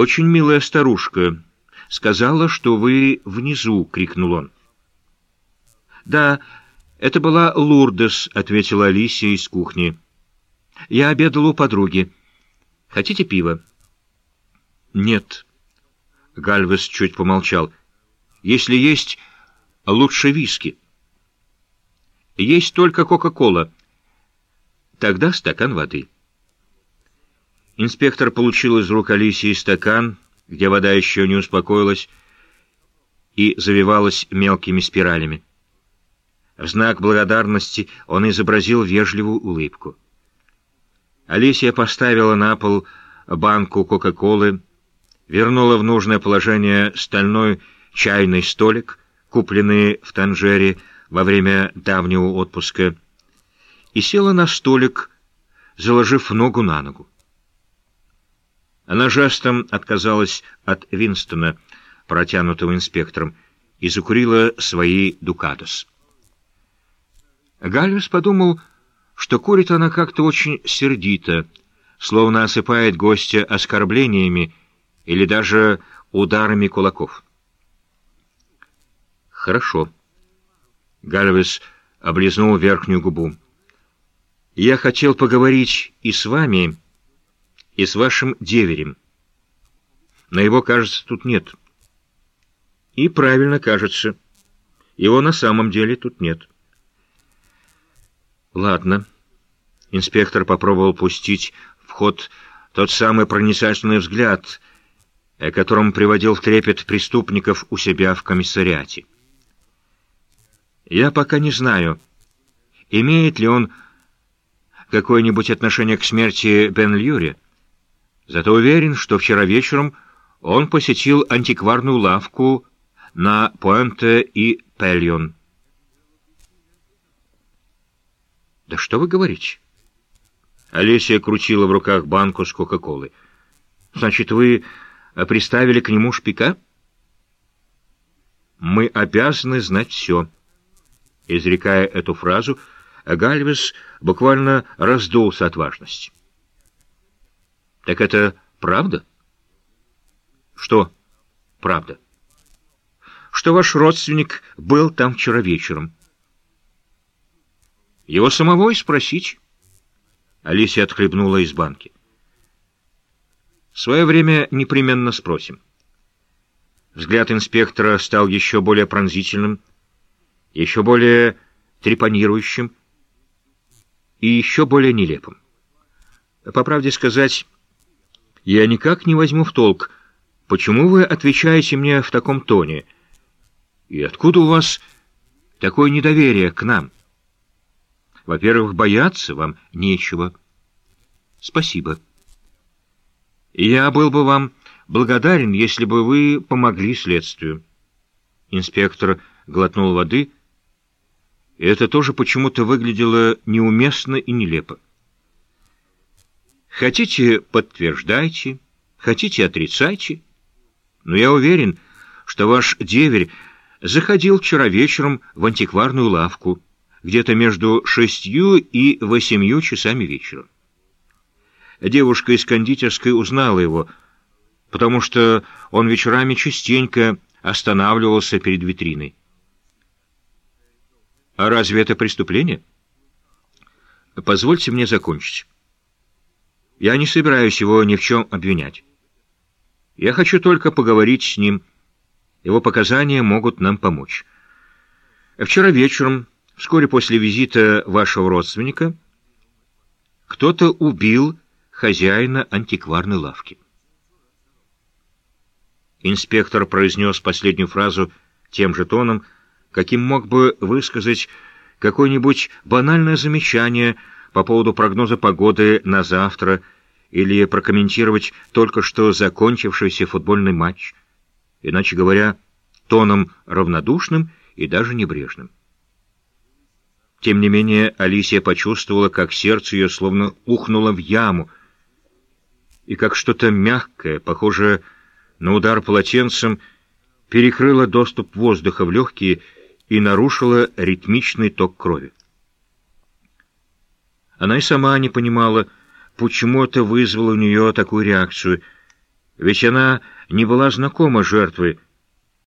«Очень милая старушка. Сказала, что вы внизу», — крикнул он. «Да, это была Лурдес», — ответила Алисия из кухни. «Я обедала у подруги. Хотите пива?» «Нет». Гальвес чуть помолчал. «Если есть, лучше виски». «Есть только Кока-Кола». «Тогда стакан воды». Инспектор получил из рук Алисии стакан, где вода еще не успокоилась и завивалась мелкими спиралями. В знак благодарности он изобразил вежливую улыбку. Алисия поставила на пол банку Кока-Колы, вернула в нужное положение стальной чайный столик, купленный в Танжере во время давнего отпуска, и села на столик, заложив ногу на ногу. Она жестом отказалась от Винстона, протянутого инспектором, и закурила свои дукатос. Гальвес подумал, что курит она как-то очень сердито, словно осыпает гостя оскорблениями или даже ударами кулаков. «Хорошо». Гальвес облизнул верхнюю губу. «Я хотел поговорить и с вами, и с вашим деверем. Но его, кажется, тут нет. И правильно кажется. Его на самом деле тут нет. Ладно. Инспектор попробовал пустить в ход тот самый проницательный взгляд, о котором приводил в трепет преступников у себя в комиссариате. Я пока не знаю, имеет ли он какое-нибудь отношение к смерти Бен Льюри, Зато уверен, что вчера вечером он посетил антикварную лавку на Пуэнте и Пельон. «Да что вы говорите?» Олеся крутила в руках банку с Кока-Колой. «Значит, вы приставили к нему шпика?» «Мы обязаны знать все». Изрекая эту фразу, Гальвес буквально раздулся от важности. Так это правда? Что правда? Что ваш родственник был там вчера вечером. Его самого и спросить. Алисия отхлебнула из банки. В свое время непременно спросим. Взгляд инспектора стал еще более пронзительным, еще более трепанирующим и еще более нелепым. По правде сказать, я никак не возьму в толк, почему вы отвечаете мне в таком тоне? И откуда у вас такое недоверие к нам? Во-первых, бояться вам нечего. Спасибо. Я был бы вам благодарен, если бы вы помогли следствию. Инспектор глотнул воды, это тоже почему-то выглядело неуместно и нелепо. Хотите, подтверждайте, хотите, отрицайте. Но я уверен, что ваш деверь заходил вчера вечером в антикварную лавку, где-то между шестью и восемью часами вечера. Девушка из кондитерской узнала его, потому что он вечерами частенько останавливался перед витриной. А разве это преступление? Позвольте мне закончить. Я не собираюсь его ни в чем обвинять. Я хочу только поговорить с ним. Его показания могут нам помочь. Вчера вечером, вскоре после визита вашего родственника, кто-то убил хозяина антикварной лавки. Инспектор произнес последнюю фразу тем же тоном, каким мог бы высказать какое-нибудь банальное замечание по поводу прогноза погоды на завтра или прокомментировать только что закончившийся футбольный матч, иначе говоря, тоном равнодушным и даже небрежным. Тем не менее, Алисия почувствовала, как сердце ее словно ухнуло в яму, и как что-то мягкое, похожее на удар полотенцем, перекрыло доступ воздуха в легкие и нарушило ритмичный ток крови. Она и сама не понимала, почему это вызвало у нее такую реакцию, Ведь она не была знакома жертвы